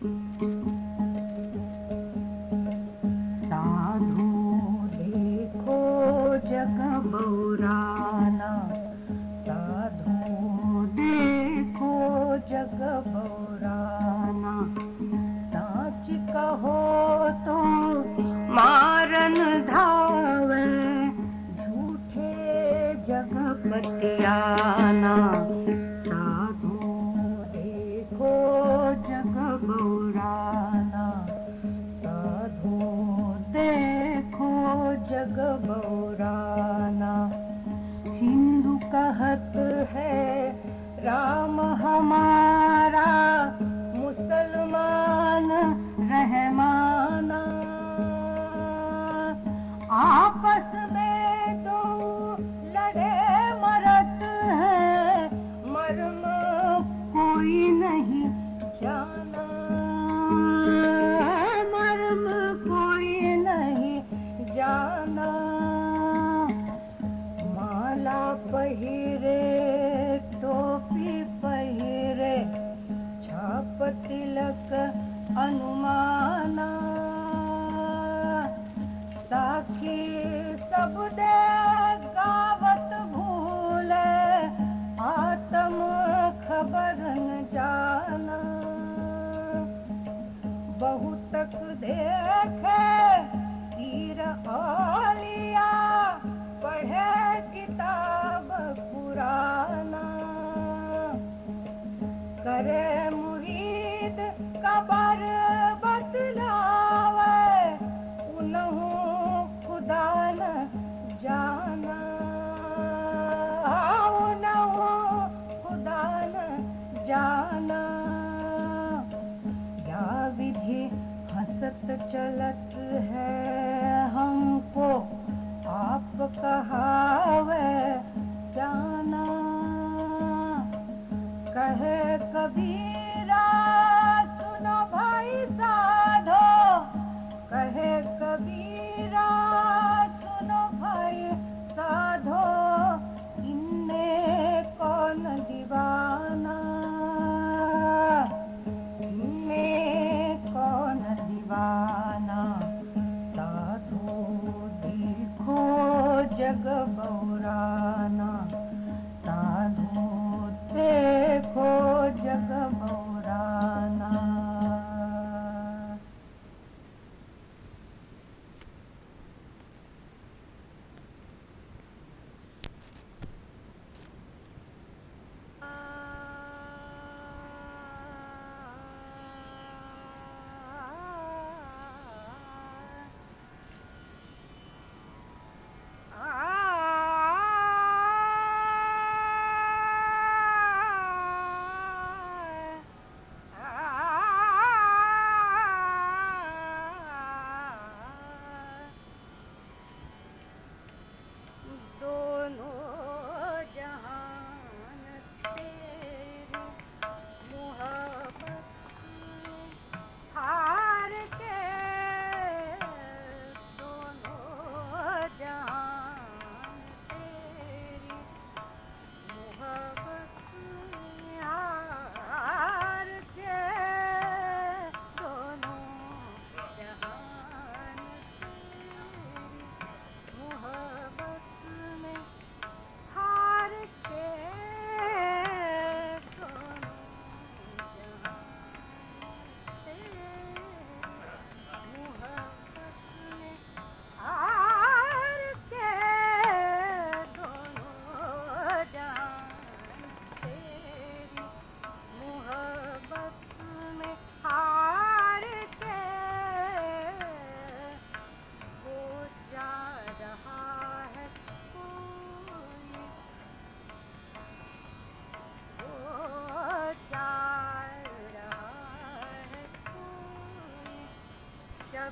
Sadhu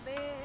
bed.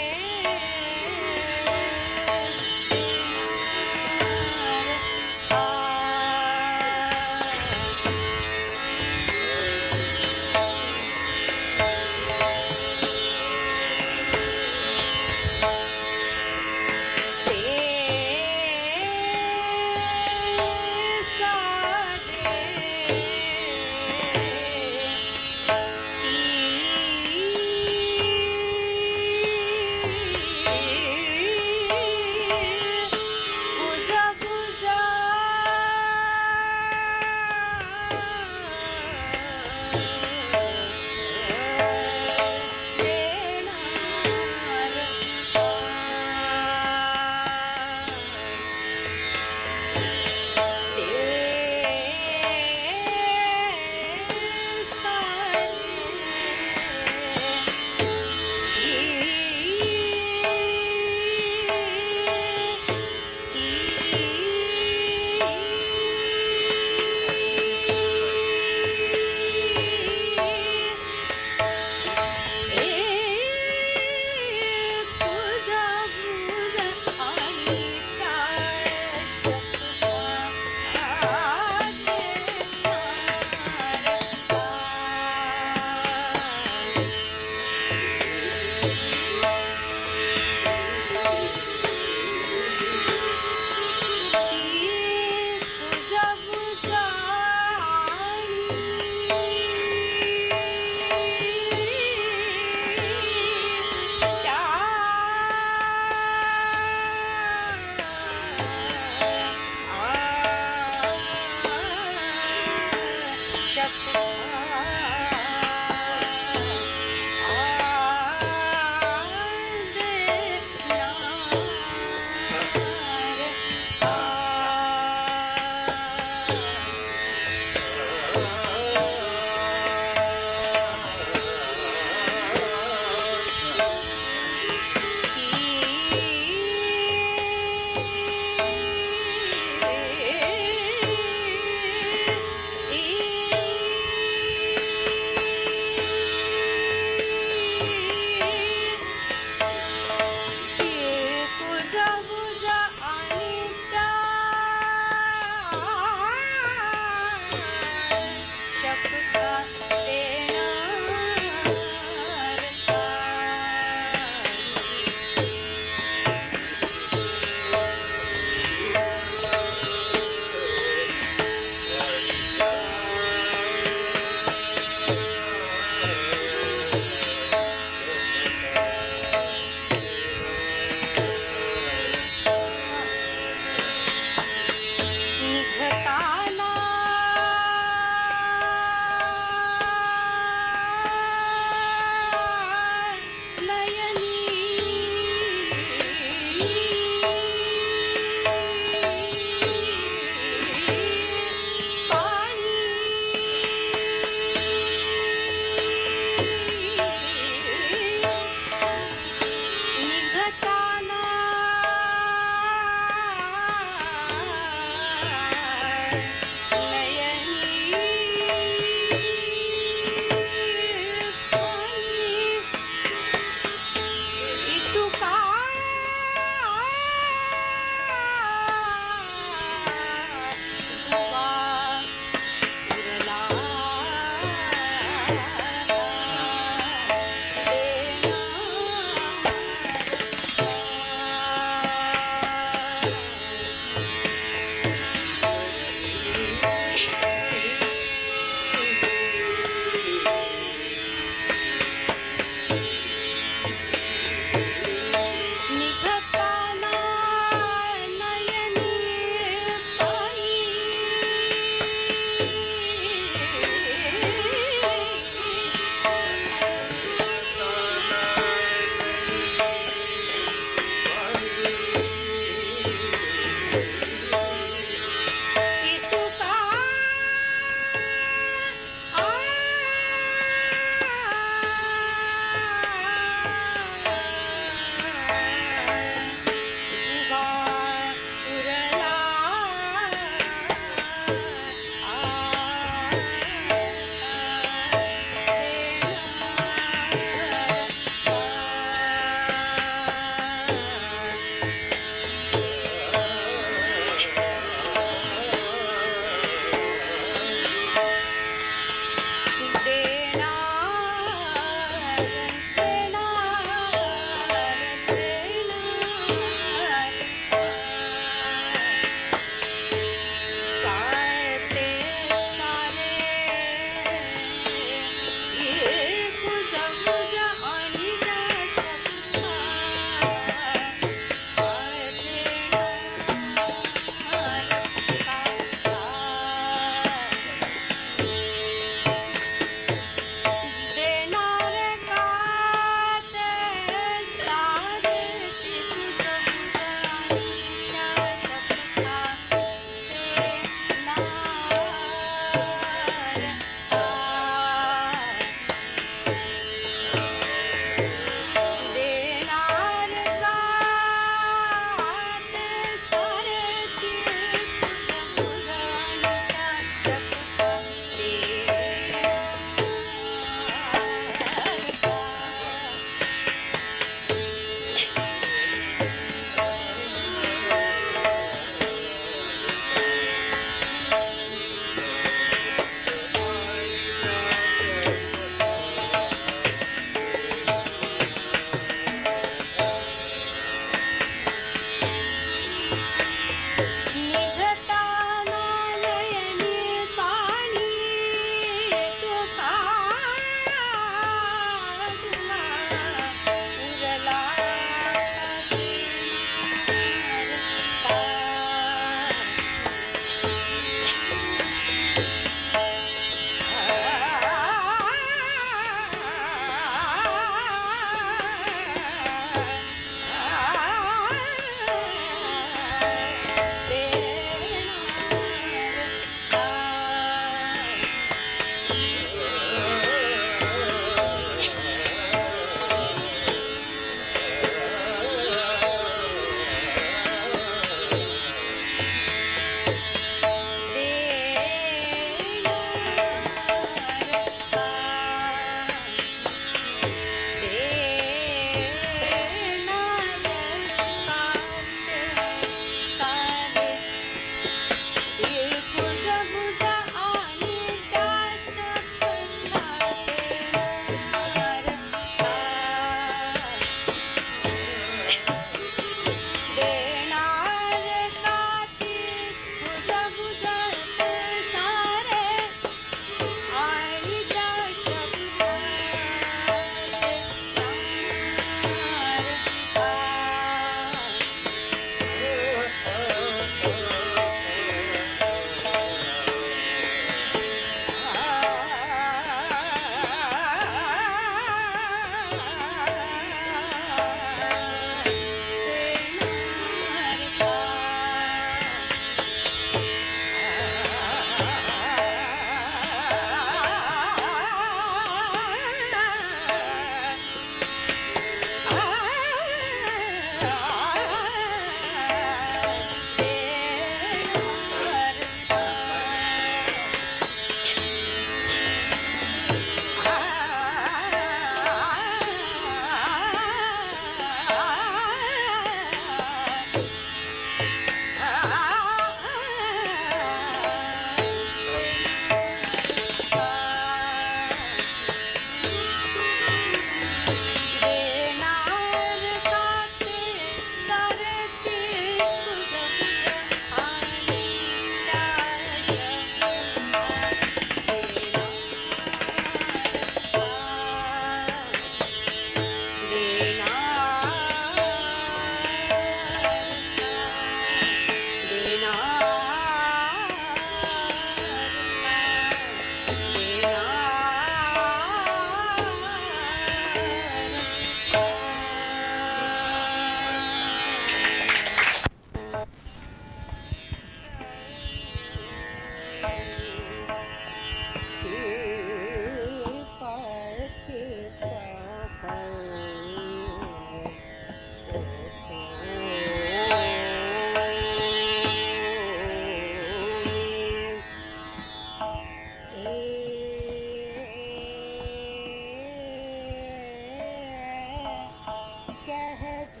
Yeah.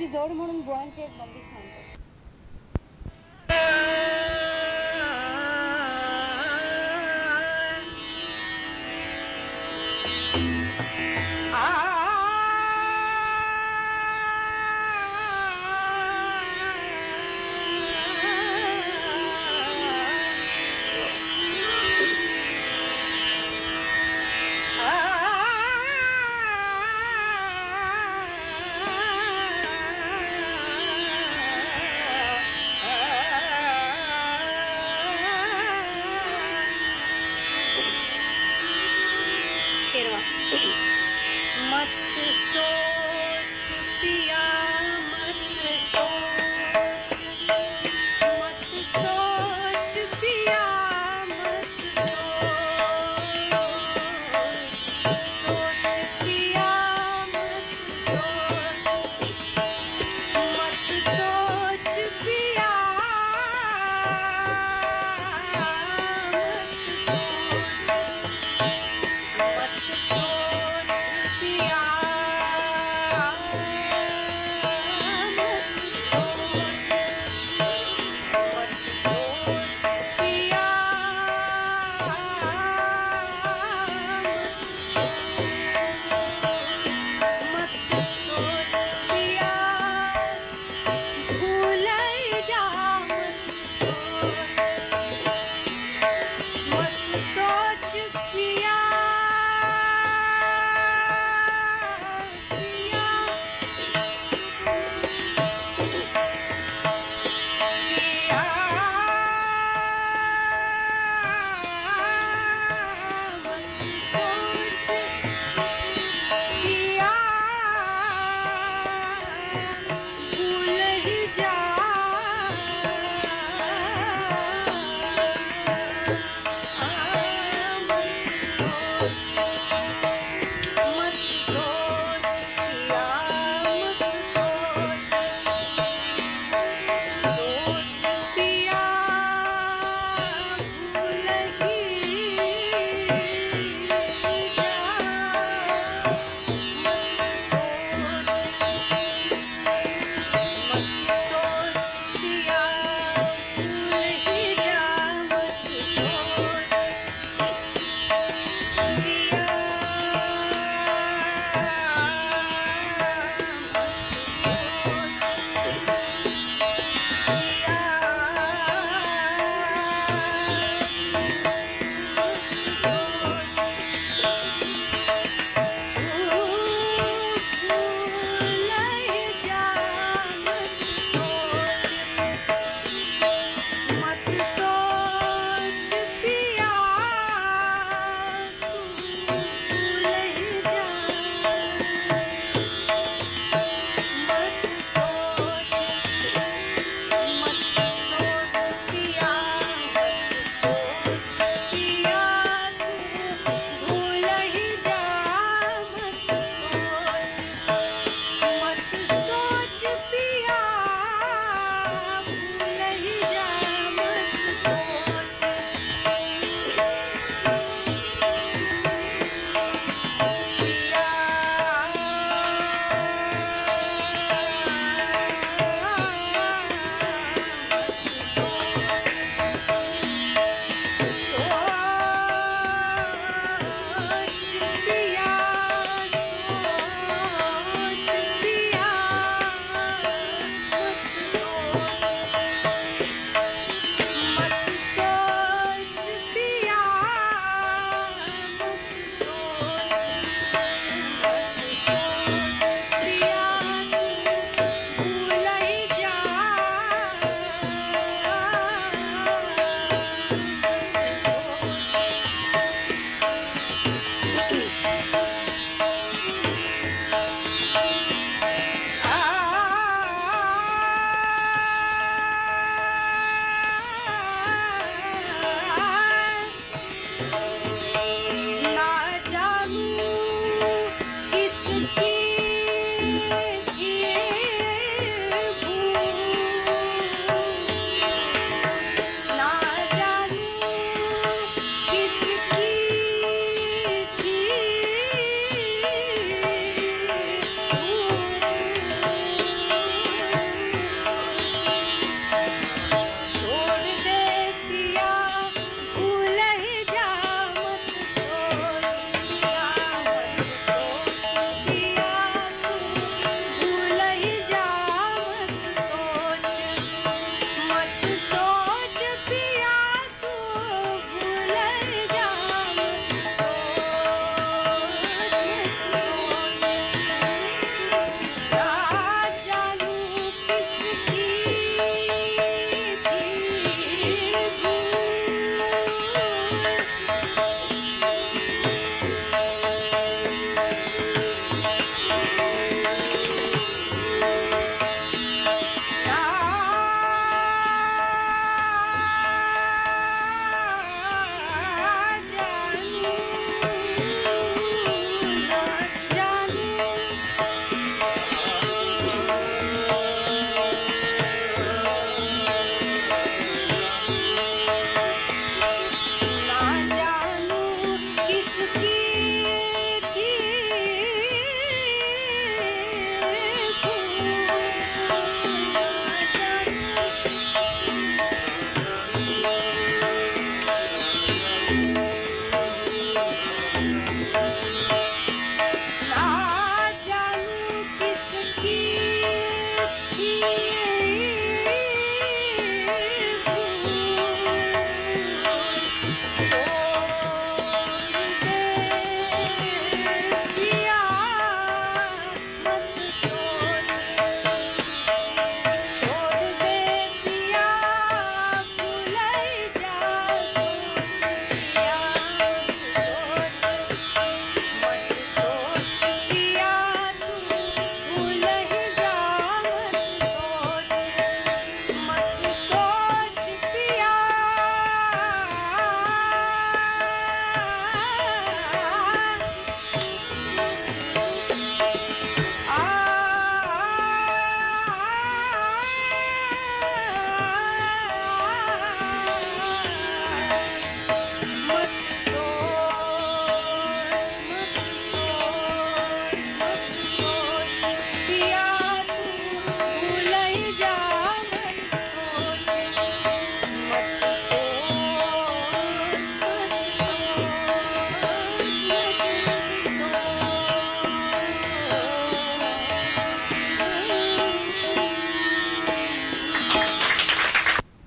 Peki doğru mu destroyed the fear.